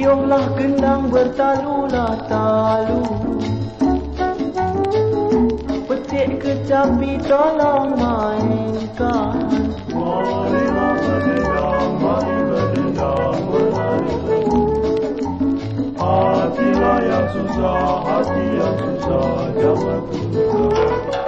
Tiuplah gendang bertalulah talu Petik kecapi tolong mainkan. Marilah berdendang, mari berdendang berlalu Hatilah yang susah, hati yang susah jangan tunggu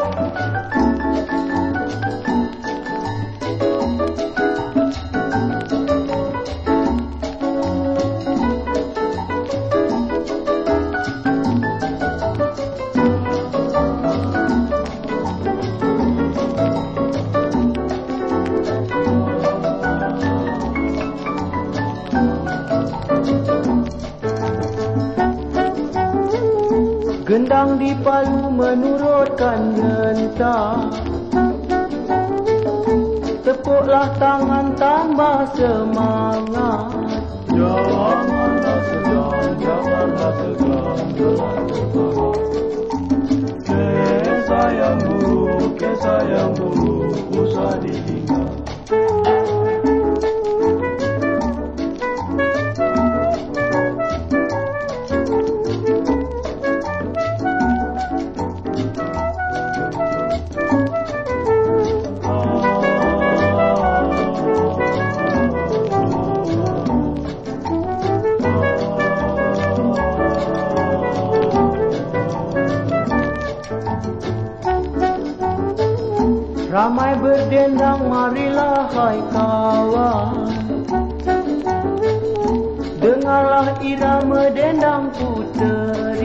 Gendang di palu menurutkan nyentang Tepuklah tangan tambah semangat. Janganlah Ramai berdendang marilah hai kawan. Dengarlah irama dendang puter